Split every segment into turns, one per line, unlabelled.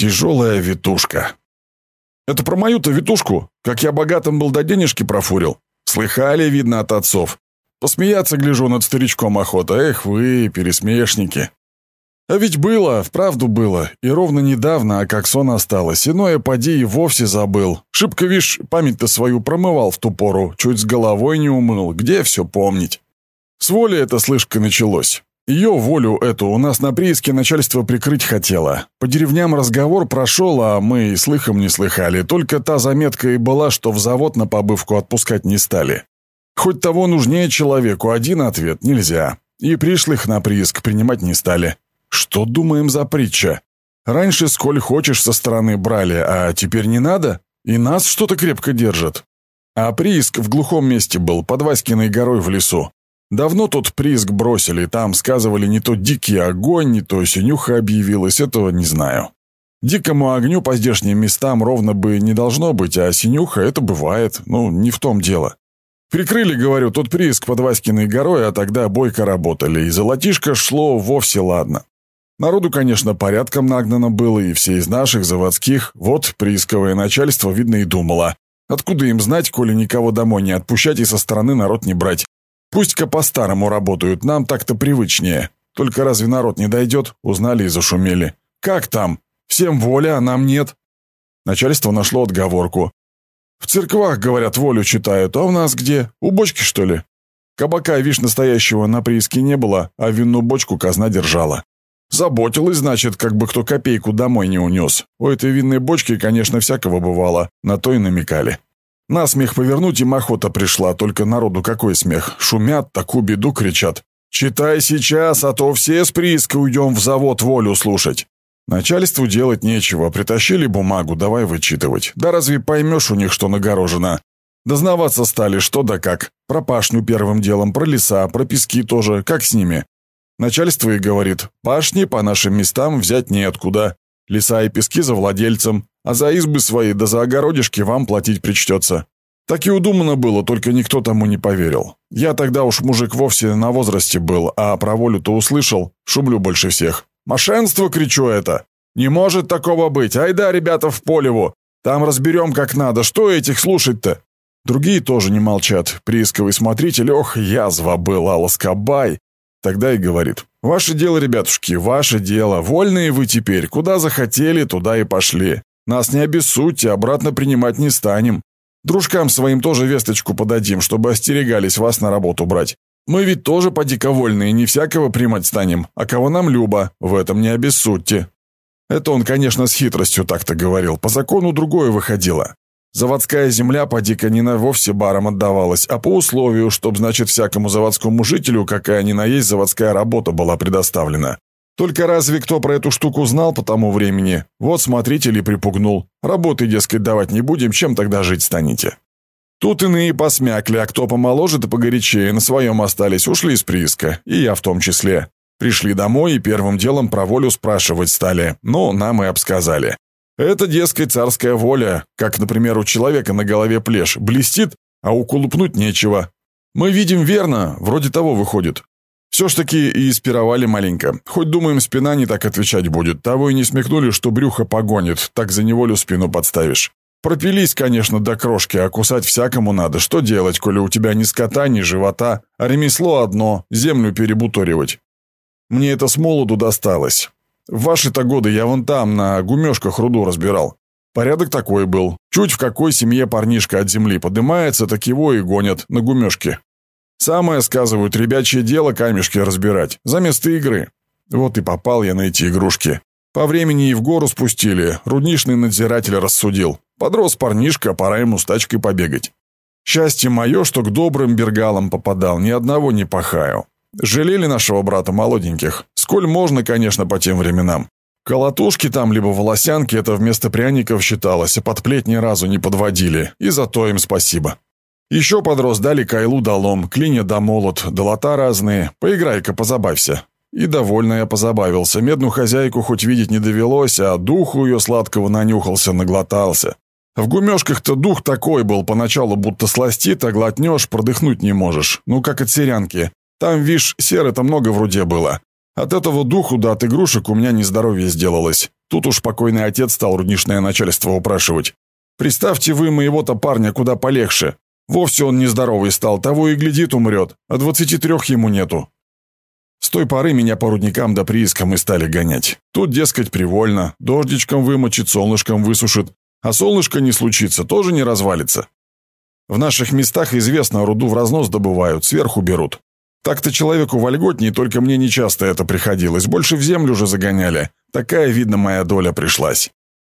Тяжелая витушка. Это про мою-то витушку, как я богатым был до денежки профурил. Слыхали, видно, от отцов. Посмеяться, гляжу, над старичком охота. Эх вы, пересмешники. А ведь было, вправду было, и ровно недавно, а как сон осталось, иное поди и вовсе забыл. Шибко, вишь, память-то свою промывал в ту пору, чуть с головой не умыл, где все помнить. С воли это слышка началось. Ее волю эту у нас на прииске начальство прикрыть хотело. По деревням разговор прошел, а мы и слыхом не слыхали. Только та заметка и была, что в завод на побывку отпускать не стали. Хоть того нужнее человеку, один ответ нельзя. И пришлых на прииск принимать не стали. Что думаем за притча? Раньше сколь хочешь со стороны брали, а теперь не надо? И нас что-то крепко держат. А прииск в глухом месте был, под Васькиной горой в лесу. Давно тот прииск бросили, там сказывали не то дикий огонь, не то синюха объявилась, этого не знаю. Дикому огню по здешним местам ровно бы не должно быть, а синюха это бывает, ну, не в том дело. Прикрыли, говорю, тот прииск под Васькиной горой, а тогда бойко работали, и золотишко шло вовсе ладно. Народу, конечно, порядком нагнано было, и все из наших, заводских. Вот приисковое начальство, видно, и думало. Откуда им знать, коли никого домой не отпущать и со стороны народ не брать? Пусть-ка по-старому работают, нам так-то привычнее. Только разве народ не дойдет? Узнали и зашумели. Как там? Всем воля, а нам нет. Начальство нашло отговорку. В церквах, говорят, волю читают, а у нас где? У бочки, что ли? Кабака, вишь, настоящего на прииске не было, а винную бочку казна держала. Заботилась, значит, как бы кто копейку домой не унес. У этой винной бочки, конечно, всякого бывало, на то и намекали. На смех повернуть им охота пришла, только народу какой смех. Шумят, такую беду кричат. «Читай сейчас, а то все с прииска уйдем в завод волю слушать». Начальству делать нечего, притащили бумагу, давай вычитывать. Да разве поймешь у них, что нагорожено? Дознаваться стали, что да как. Про пашню первым делом, про леса, про пески тоже, как с ними. Начальство и говорит, пашни по нашим местам взять неоткуда. Леса и пески за владельцем, а за избы свои да за огородишки вам платить причтется. Так и удумано было, только никто тому не поверил. Я тогда уж мужик вовсе на возрасте был, а про волю-то услышал, шумлю больше всех. «Мошенство!» — кричу это. «Не может такого быть! Айда, ребята, в полеву! Там разберем как надо, что этих слушать-то?» Другие тоже не молчат. Приисковый смотритель, ох, язва была, ласкобай. Тогда и говорит, «Ваше дело, ребятушки, ваше дело. Вольные вы теперь. Куда захотели, туда и пошли. Нас не обессудьте, обратно принимать не станем. Дружкам своим тоже весточку подадим, чтобы остерегались вас на работу брать. Мы ведь тоже поди-ка вольные, не всякого примать станем, а кого нам любо, в этом не обессудьте». Это он, конечно, с хитростью так-то говорил, по закону другое выходило. Заводская земля поди-ка не на вовсе барам отдавалась, а по условию, чтоб, значит, всякому заводскому жителю, какая ни на есть заводская работа была предоставлена. Только разве кто про эту штуку знал по тому времени? Вот смотритель и припугнул. Работы, дескать, давать не будем, чем тогда жить станете? Тут иные посмякли, а кто помоложе да погорячее, на своем остались, ушли из прииска, и я в том числе. Пришли домой и первым делом про волю спрашивать стали, но нам и обсказали. Это, дескать, царская воля, как, например, у человека на голове плешь, блестит, а уколупнуть нечего. Мы видим верно, вроде того выходит. Все ж таки и спировали маленько. Хоть, думаем, спина не так отвечать будет. Того и не смехнули, что брюхо погонит, так за неволю спину подставишь. Пропились, конечно, до крошки, а кусать всякому надо. Что делать, коли у тебя ни скота, ни живота, а ремесло одно — землю перебуторивать? Мне это с молоду досталось. В ваши-то годы я вон там, на гумешках руду разбирал. Порядок такой был. Чуть в какой семье парнишка от земли подымается, так его и гонят на гумешке. Самое, сказывают, ребячье дело камешки разбирать, за место игры. Вот и попал я на эти игрушки. По времени и в гору спустили, рудничный надзиратель рассудил. Подрос парнишка, пора ему с тачкой побегать. Счастье мое, что к добрым бергалам попадал, ни одного не пахаю. Жалели нашего брата молоденьких. Сколь можно, конечно, по тем временам. Колотушки там, либо волосянки, это вместо пряников считалось, а под плеть ни разу не подводили. И за то им спасибо. Еще подрос, дали кайлу долом, клинья да молот, долота разные. Поиграй-ка, позабавься. И довольно я позабавился. Медную хозяйку хоть видеть не довелось, а духу ее сладкого нанюхался, наглотался. В гумешках-то дух такой был, поначалу будто сластит, а глотнешь, продыхнуть не можешь. Ну, как от сирянки. Там, вишь, серы-то много вроде было. От этого духу да от игрушек у меня нездоровье сделалось. Тут уж покойный отец стал рудничное начальство упрашивать. Представьте вы моего-то парня куда полегче. Вовсе он нездоровый стал, того и глядит умрет, а двадцати трех ему нету. С той поры меня по рудникам да приискам и стали гонять. Тут, дескать, привольно, дождичком вымочит, солнышком высушит, а солнышко не случится, тоже не развалится. В наших местах известно, руду в разнос добывают, сверху берут. Так-то человеку вольготнее, только мне нечасто это приходилось, больше в землю же загоняли. Такая, видно, моя доля пришлась.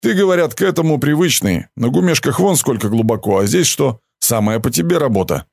Ты, говорят, к этому привычный, на гумешках вон сколько глубоко, а здесь что? Самая по тебе работа.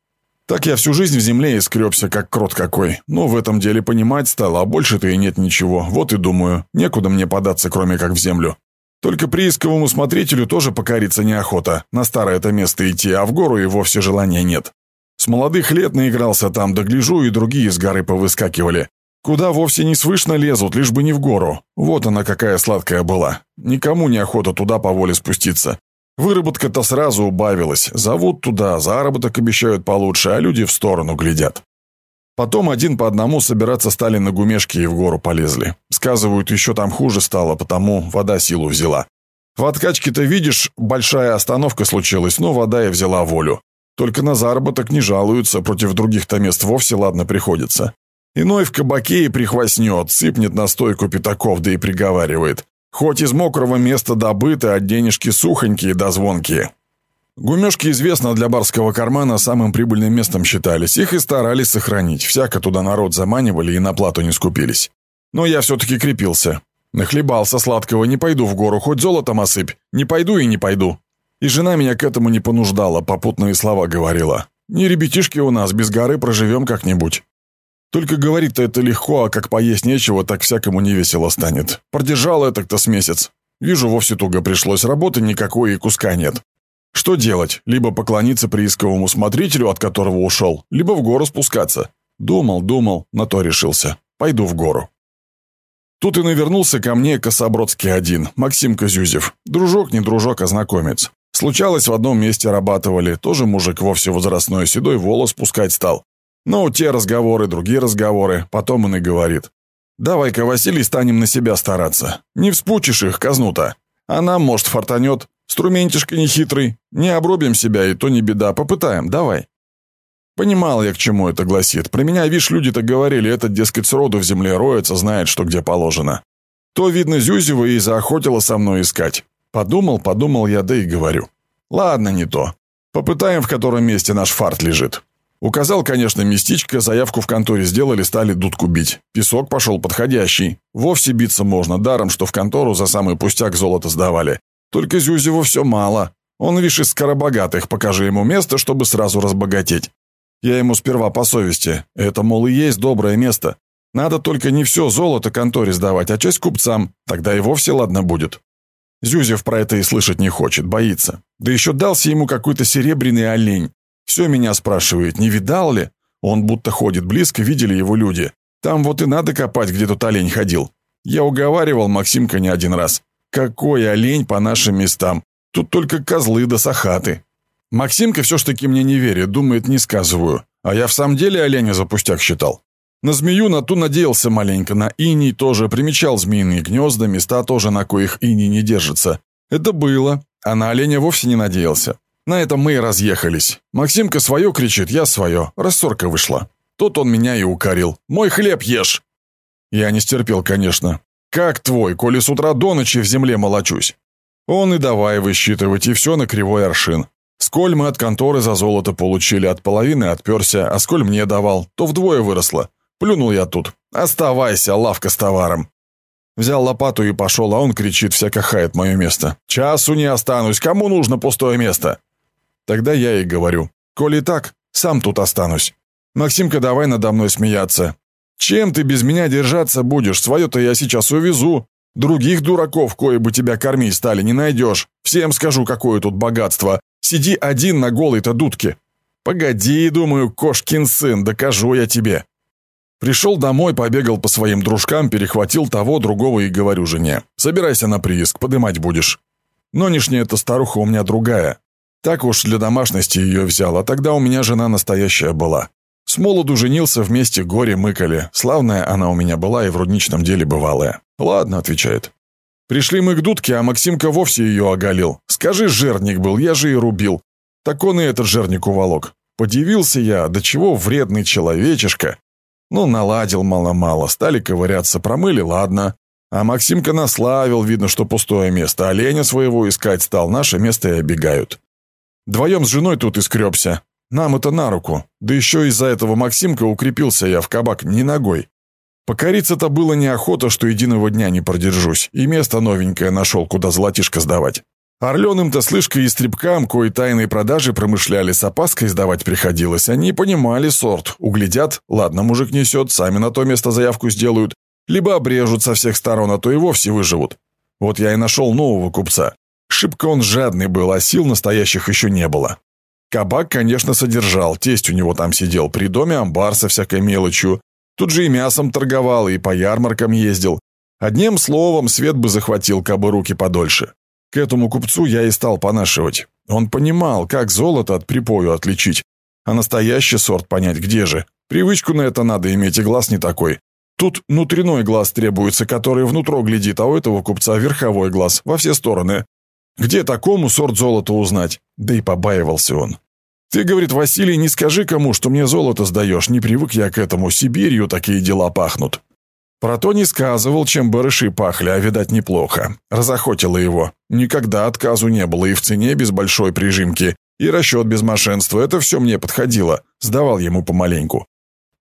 Так я всю жизнь в земле и скребся, как крот какой. Но в этом деле понимать стало, а больше-то и нет ничего. Вот и думаю, некуда мне податься, кроме как в землю. Только приисковому смотрителю тоже покориться неохота, на старое это место идти, а в гору и вовсе желания нет. С молодых лет наигрался там, да гляжу, и другие с горы повыскакивали. Куда вовсе не свышно лезут, лишь бы не в гору. Вот она какая сладкая была. Никому не охота туда по воле спуститься. Выработка-то сразу убавилась. Зовут туда, заработок обещают получше, а люди в сторону глядят. Потом один по одному собираться стали на гумешки и в гору полезли. Сказывают, еще там хуже стало, потому вода силу взяла. В откачке-то, видишь, большая остановка случилась, но вода и взяла волю. Только на заработок не жалуются, против других-то мест вовсе ладно приходится. Иной в кабаке и прихвастнет, сыпнет на стойку пятаков, да и приговаривает. Хоть из мокрого места добыто, а денежки сухонькие да звонкие. Гумешки, известно, для барского кармана самым прибыльным местом считались. Их и старались сохранить. Всяко туда народ заманивали и на плату не скупились. Но я все-таки крепился. Нахлебался сладкого, не пойду в гору, хоть золотом осыпь. Не пойду и не пойду. И жена меня к этому не понуждала, попутные слова говорила. Не ребятишки у нас, без горы проживем как-нибудь. Только говорить-то это легко, а как поесть нечего, так всякому невесело станет. Продержал это-то с месяц. Вижу, вовсе туго пришлось, работы никакой и куска нет. Что делать? Либо поклониться приисковому смотрителю, от которого ушел, либо в гору спускаться. Думал, думал, на то решился. Пойду в гору. Тут и навернулся ко мне Кособродский один, Максим Козюзев. Дружок, не дружок, а знакомец. Случалось, в одном месте рабатывали, тоже мужик вовсе возрастной, седой волос пускать стал. Ну, те разговоры, другие разговоры. Потом он и говорит. «Давай-ка, Василий, станем на себя стараться. Не вспучишь их, казну-то. А нам, может, фартанет. Струментишка нехитрый. Не обрубим себя, и то не беда. Попытаем, давай». Понимал я, к чему это гласит. Про меня, видишь, люди-то говорили, этот, дескать, сроду в земле роется, знает, что где положено. То, видно, Зюзева и заохотила со мной искать. Подумал, подумал я, да и говорю. Ладно, не то. Попытаем, в котором месте наш фарт лежит. Указал, конечно, местечко, заявку в конторе сделали, стали дудку бить. Песок пошел подходящий. Вовсе биться можно, даром, что в контору за самый пустяк золото сдавали. Только Зюзеву все мало. Он, видишь, из скоробогатых, покажи ему место, чтобы сразу разбогатеть. Я ему сперва по совести. Это, мол, и есть доброе место. Надо только не все золото конторе сдавать, а часть купцам. Тогда и вовсе ладно будет. Зюзев про это и слышать не хочет, боится. Да еще дался ему какой-то серебряный олень. Все меня спрашивает, не видал ли? Он будто ходит близко, видели его люди. Там вот и надо копать, где тут олень ходил. Я уговаривал Максимка не один раз. Какой олень по нашим местам? Тут только козлы да сахаты. Максимка все ж таки мне не верит, думает, не сказываю. А я в самом деле оленя за пустяк считал. На змею на ту надеялся маленько, на иней тоже примечал змеиные гнезда, места тоже, на коих иней не держится. Это было, а на оленя вовсе не надеялся. На этом мы и разъехались. Максимка свое кричит, я свое. Рассорка вышла. Тут он меня и укорил. «Мой хлеб ешь!» Я не стерпел, конечно. «Как твой, коли с утра до ночи в земле молочусь?» Он и давай высчитывать, и все на кривой аршин. Сколь мы от конторы за золото получили, от половины отперся, а сколь мне давал, то вдвое выросло. Плюнул я тут. «Оставайся, лавка с товаром!» Взял лопату и пошел, а он кричит, всяко хает мое место. «Часу не останусь, кому нужно пустое место?» Тогда я и говорю, коли так, сам тут останусь. Максимка, давай надо мной смеяться. Чем ты без меня держаться будешь? Свое-то я сейчас увезу. Других дураков, кое бы тебя кормить стали, не найдешь. Всем скажу, какое тут богатство. Сиди один на голой-то дудке. Погоди, думаю, кошкин сын, докажу я тебе. Пришел домой, побегал по своим дружкам, перехватил того, другого и говорю жене. Собирайся на прииск, подымать будешь. Нынешняя эта старуха у меня другая. Так уж для домашности ее взял, а тогда у меня жена настоящая была. С молоду женился, вместе горе мыкали. Славная она у меня была и в рудничном деле бывалая. «Ладно», — отвечает. Пришли мы к дудке, а Максимка вовсе ее оголил. Скажи, жерник был, я же и рубил. Так он и этот жерник уволок. Подивился я, до чего вредный человечишка. Ну, наладил мало-мало, стали ковыряться, промыли, ладно. А Максимка наславил, видно, что пустое место. Оленя своего искать стал, наше место и обегают. Вдвоем с женой тут и. Нам это на руку. Да еще из-за этого Максимка укрепился я в кабак не ногой. Покориться-то было неохота, что единого дня не продержусь, и место новенькое нашел, куда золотишко сдавать. Орленым-то слышка и стребкам, кои тайные продажи промышляли, с опаской сдавать приходилось. Они понимали сорт, углядят, ладно, мужик несет, сами на то место заявку сделают, либо обрежут со всех сторон, а то и вовсе выживут. Вот я и нашел нового купца. Шибко он жадный был, а сил настоящих еще не было. Кабак, конечно, содержал, тесть у него там сидел, при доме амбар со всякой мелочью. Тут же и мясом торговал, и по ярмаркам ездил. Одним словом, свет бы захватил, кабы руки подольше. К этому купцу я и стал понашивать. Он понимал, как золото от припою отличить, а настоящий сорт понять где же. Привычку на это надо иметь, и глаз не такой. Тут внутренной глаз требуется, который внутро глядит, а у этого купца верховой глаз, во все стороны. Где такому сорт золота узнать? Да и побаивался он. Ты, говорит, Василий, не скажи кому, что мне золото сдаешь, не привык я к этому, Сибирью такие дела пахнут. Про то не сказывал, чем барыши пахли, а, видать, неплохо. Разохотило его. Никогда отказу не было и в цене без большой прижимки, и расчет без мошенства. Это все мне подходило. Сдавал ему помаленьку.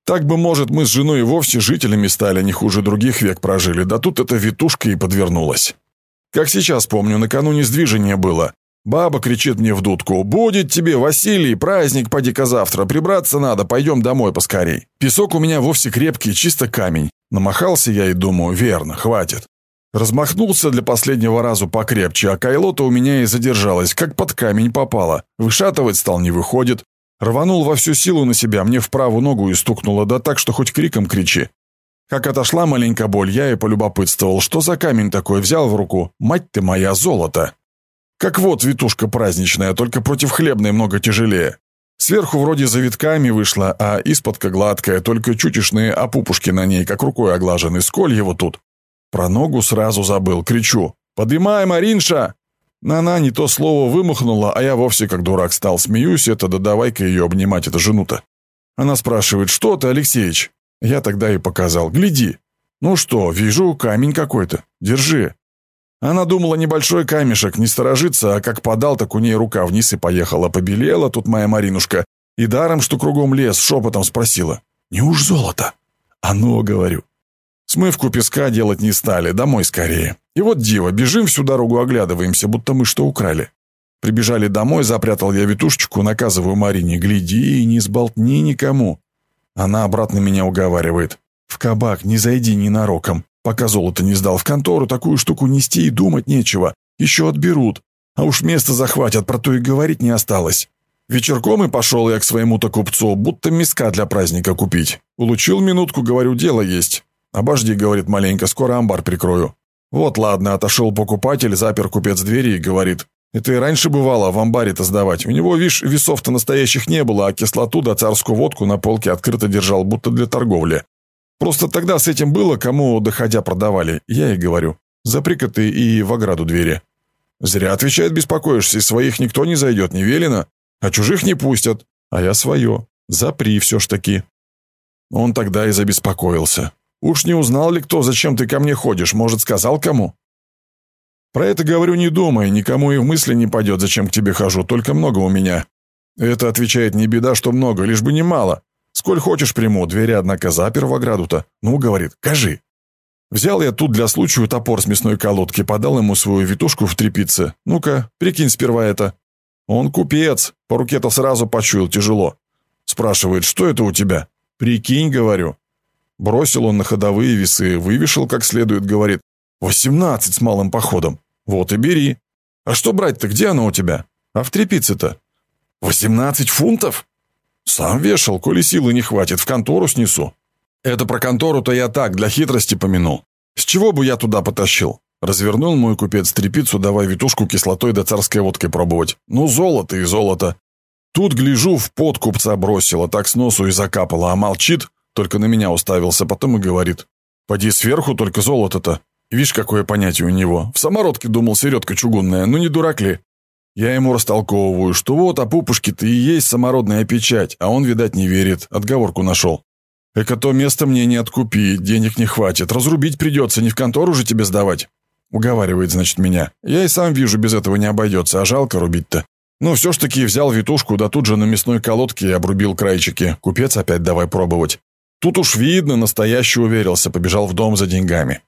Так бы, может, мы с женой и вовсе жителями стали, не хуже других век прожили, да тут эта витушка и подвернулась. Как сейчас помню, накануне сдвижения было. Баба кричит мне в дудку. «Будет тебе, Василий, праздник, поди-ка завтра. Прибраться надо, пойдем домой поскорей». Песок у меня вовсе крепкий, чисто камень. Намахался я и думаю, верно, хватит. Размахнулся для последнего разу покрепче, а кайлота у меня и задержалась, как под камень попала. Вышатывать стал не выходит. Рванул во всю силу на себя, мне в правую ногу и стукнуло, да так, что хоть криком кричи. Как отошла маленькая боль, я и полюбопытствовал, что за камень такой взял в руку. Мать ты моя, золото! Как вот витушка праздничная, только против хлебной много тяжелее. Сверху вроде завитками вышла, а из-подка гладкая, только чутишные опупушки на ней, как рукой оглажены. Сколь его тут? Про ногу сразу забыл, кричу. «Подымай, Маринша!» Она не то слово вымахнула, а я вовсе как дурак стал. Смеюсь, это да давай-ка ее обнимать, это жену-то. Она спрашивает, что ты, Алексеич? Я тогда и показал. Гляди. Ну что, вижу камень какой-то. Держи. Она думала, небольшой камешек, не сторожится, а как подал, так у ней рука вниз и поехала. Побелела тут моя Маринушка. И даром, что кругом лес, шепотом спросила. «Не уж золото?» «А ну, — говорю. Смывку песка делать не стали, домой скорее. И вот диво, бежим всю дорогу, оглядываемся, будто мы что украли. Прибежали домой, запрятал я витушечку, наказываю Марине, гляди и не сболтни никому. Она обратно меня уговаривает. В кабак не зайди ненароком. Пока золото не сдал в контору, такую штуку нести и думать нечего. Еще отберут. А уж место захватят, про то и говорить не осталось. Вечерком и пошел я к своему-то купцу, будто миска для праздника купить. Улучил минутку, говорю, дело есть. «Обожди», — говорит маленько, — «скоро амбар прикрою». Вот ладно, отошел покупатель, запер купец двери и говорит. Это и раньше бывало в амбаре-то сдавать. У него, вишь, весов-то настоящих не было, а кислоту да царскую водку на полке открыто держал, будто для торговли. Просто тогда с этим было, кому, доходя, продавали. Я и говорю, запри-ка ты и в ограду двери. Зря, отвечает, беспокоишься, из своих никто не зайдет, не велено, а чужих не пустят. А я свое. Запри все ж таки. Он тогда и забеспокоился. Уж не узнал ли кто, зачем ты ко мне ходишь, может, сказал кому? Про это говорю, не думай, никому и в мысли не пойдет, зачем к тебе хожу, только много у меня. Это, отвечает, не беда, что много, лишь бы не мало. Сколь хочешь приму, двери, однако, запер в ограду-то. Ну, говорит, кажи. Взял я тут для случая топор с мясной колодки, подал ему свою витушку в трепице. Ну-ка, прикинь сперва это. Он купец, по руке-то сразу почуял, тяжело. Спрашивает, что это у тебя? Прикинь, говорю. Бросил он на ходовые весы, вывешил как следует, говорит. «Восемнадцать с малым походом. Вот и бери. А что брать-то, где оно у тебя? А в трепице-то?» «Восемнадцать фунтов?» Сам вешал, коли силы не хватит, в контору снесу. Это про контору-то я так, для хитрости помянул. С чего бы я туда потащил? Развернул мой купец трепицу, давай витушку кислотой да царской водкой пробовать. Ну, золото и золото. Тут, гляжу, в пот купца бросила, так с носу и закапала, а молчит, только на меня уставился, потом и говорит. «Поди сверху, только золото-то». Видишь, какое понятие у него. В самородке думал середка чугунная, ну не дурак ли? Я ему растолковываю, что вот, а пупушки-то и есть самородная печать, а он, видать, не верит, отговорку нашел. Эко то место мне не откупить, денег не хватит, разрубить придется, не в контору же тебе сдавать. Уговаривает, значит, меня. Я и сам вижу, без этого не обойдется, а жалко рубить-то. Ну, все ж таки взял витушку, да тут же на мясной колодке обрубил крайчики. Купец опять давай пробовать. Тут уж видно, настоящий уверился, побежал в дом за деньгами.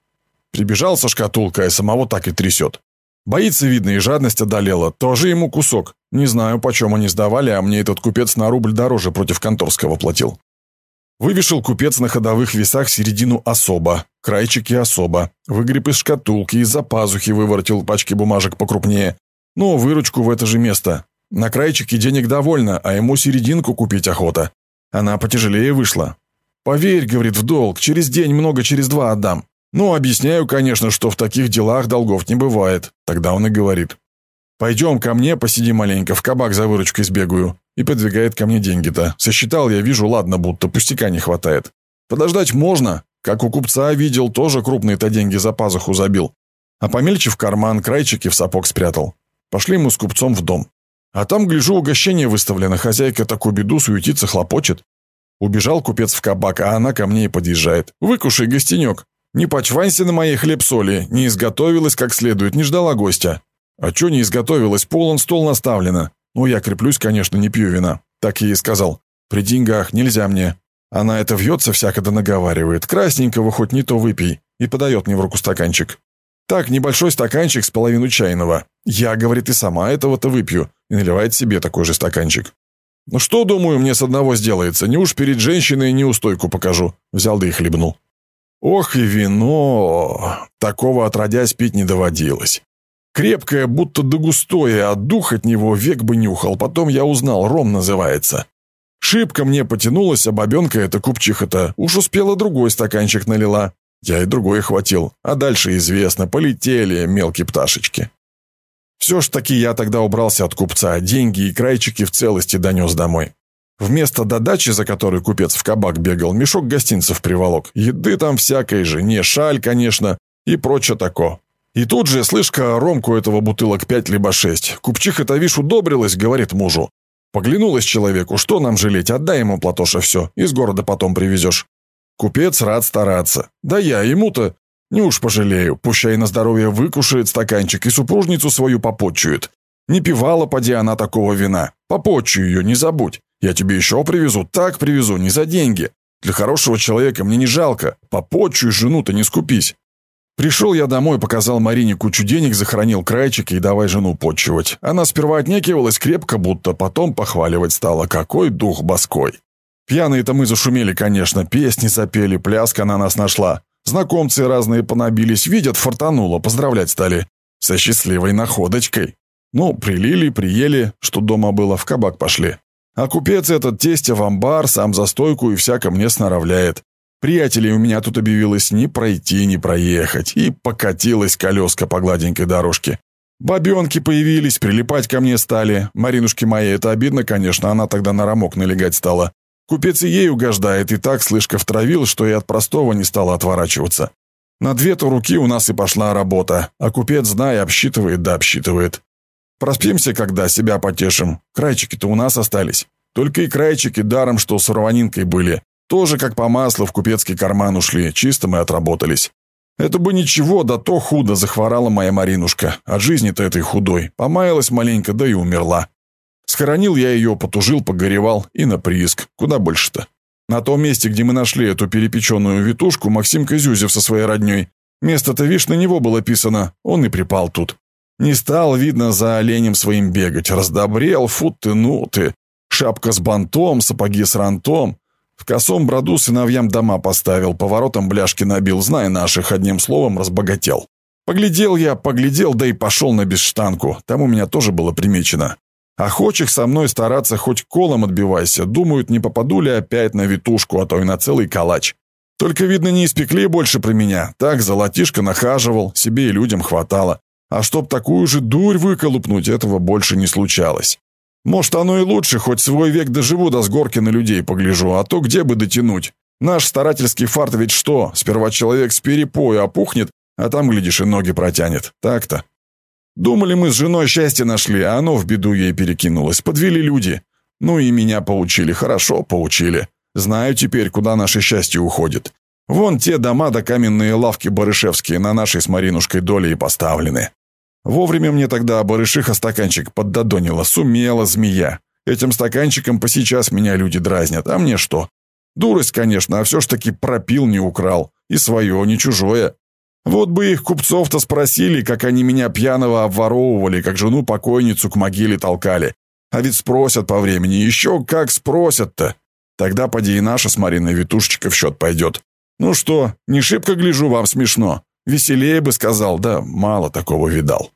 Прибежал со шкатулкой, а самого так и трясет. Боится, видно, и жадность одолела. Тоже ему кусок. Не знаю, почем они сдавали, а мне этот купец на рубль дороже против конторского платил. Вывешил купец на ходовых весах середину особо, крайчики особо. Выгреб из шкатулки, из-за пазухи выворотил пачки бумажек покрупнее. Ну, выручку в это же место. На крайчике денег довольно, а ему серединку купить охота. Она потяжелее вышла. «Поверь, — говорит, — в долг, через день много, через два отдам». Ну, объясняю, конечно, что в таких делах долгов не бывает. Тогда он и говорит. «Пойдем ко мне, посиди маленько, в кабак за выручкой сбегаю». И подвигает ко мне деньги-то. Сосчитал я, вижу, ладно, будто пустяка не хватает. Подождать можно. Как у купца видел, тоже крупные-то деньги за пазуху забил. А помельче в карман, крайчики в сапог спрятал. Пошли мы с купцом в дом. А там, гляжу, угощение выставлено, хозяйка такую беду суетится, хлопочет. Убежал купец в кабак, а она ко мне и подъезжает. «Выкушай гостенек. Не почванься на моей хлеб-соли, не изготовилась как следует, не ждала гостя». «А чё не изготовилась? Полон стол наставлено». «Ну, я креплюсь, конечно, не пью вина». Так ей сказал. «При деньгах нельзя мне». Она это вьется, всяко да наговаривает. «Красненького хоть не то выпей». И подает мне в руку стаканчик. Так, небольшой стаканчик с половину чайного. Я, говорит, и сама этого-то выпью. И наливает себе такой же стаканчик. Ну что, думаю, мне с одного сделается? Не уж перед женщиной неустойку покажу. Взял да и хлебнул. Ох и вино! Такого отродясь пить не доводилось. Крепкое, будто да густое, а дух от него век бы нюхал. Потом я узнал, ром называется. Шибко мне потянулась, а бабенка эта купчиха-то уж успела другой стаканчик налила. Я и другой хватил, а дальше известно, полетели мелкие пташечки. Все ж таки я тогда убрался от купца, деньги и крайчики в целости донес домой. Вместо додачи, за которой купец в кабак бегал, мешок гостинцев приволок. Еды там всякой же, не шаль, конечно, и прочее тако. И тут же, слышка, ромку этого бутылок пять либо шесть. Купчиха-то, вишь, удобрилась, говорит мужу. Поглянулась человеку, что нам жалеть, отдай ему, Платоша, все, из города потом привезешь. Купец рад стараться. Да я ему-то не уж пожалею, пущай на здоровье выкушает стаканчик и супружницу свою попотчует. Не пивала, поди она такого вина. Попотчу ее, не забудь. Я тебе еще привезу, так привезу, не за деньги. Для хорошего человека мне не жалко. Попотчуй жену-то, не скупись. Пришел я домой, показал Марине кучу денег, захоронил крайчики и давай жену почивать. Она сперва отнекивалась крепко, будто потом похваливать стала, какой дух боской. Пьяные-то мы зашумели, конечно, песни запели, пляска на нас нашла. Знакомцы разные понабились, видят, фартануло, поздравлять стали. Со счастливой находочкой. Ну, прилили, приели, что дома было, в кабак пошли. А купец этот тестя в амбар, сам за стойку и всяко мне снаравляет. Приятелей у меня тут объявилось ни пройти, ни проехать. И покатилась колеска по гладенькой дорожке. Бабенки появились, прилипать ко мне стали. Маринушке моей это обидно, конечно, она тогда на ромок налегать стала. Купец и ей угождает, и так слишком втравил, что и от простого не стала отворачиваться. На две-то руки у нас и пошла работа, а купец, зная, обсчитывает да обсчитывает. Проспимся, когда себя потешим. Крайчики-то у нас остались. Только и крайчики даром, что с рванинкой были. Тоже как по маслу в купецкий карман ушли, чисто мы отработались. Это бы ничего, да то худо захворала моя Маринушка. От жизни-то этой худой. Помаялась маленько, да и умерла. Схоронил я ее, потужил, погоревал и на прииск. Куда больше-то? На том месте, где мы нашли эту перепеченную витушку, Максим Козюзев со своей родней. Место-то, видишь, на него было писано. Он и припал тут. Не стал, видно, за оленем своим бегать. Раздобрел, фу ты, ну ты. Шапка с бантом, сапоги с рантом. В косом броду сыновьям дома поставил, поворотом бляшки набил, зная наших, одним словом, разбогател. Поглядел я, поглядел, да и пошел на бесштанку. Там у меня тоже было примечено. Охочих со мной стараться хоть колом отбивайся, думают, не попаду ли опять на витушку, а то и на целый калач. Только, видно, не испекли больше про меня. Так золотишко нахаживал, себе и людям хватало. А чтоб такую же дурь выколупнуть, этого больше не случалось. Может, оно и лучше, хоть свой век доживу, да с горки на людей погляжу, а то где бы дотянуть. Наш старательский фарт ведь что? Сперва человек с перепою опухнет, А там, глядишь, и ноги протянет. Так-то. Думали, мы с женой счастье нашли, а оно в беду ей перекинулось. Подвели люди. Ну и меня поучили, хорошо поучили. Знаю теперь, куда наше счастье уходит. Вон те дома да каменные лавки барышевские на нашей с Маринушкой доле и поставлены. Вовремя мне тогда барышиха стаканчик поддодонила, сумела змея. Этим стаканчиком по сейчас меня люди дразнят, а мне что? Дурость, конечно, а все ж таки пропил, не украл. И свое, не чужое. Вот бы их купцов-то спросили, как они меня пьяного обворовывали, как жену-покойницу к могиле толкали. А ведь спросят по времени, еще как спросят-то. Тогда поди и наша с Мариной Витушечка в счет пойдет. «Ну что, не шибко гляжу, вам смешно. Веселее бы сказал, да мало такого видал».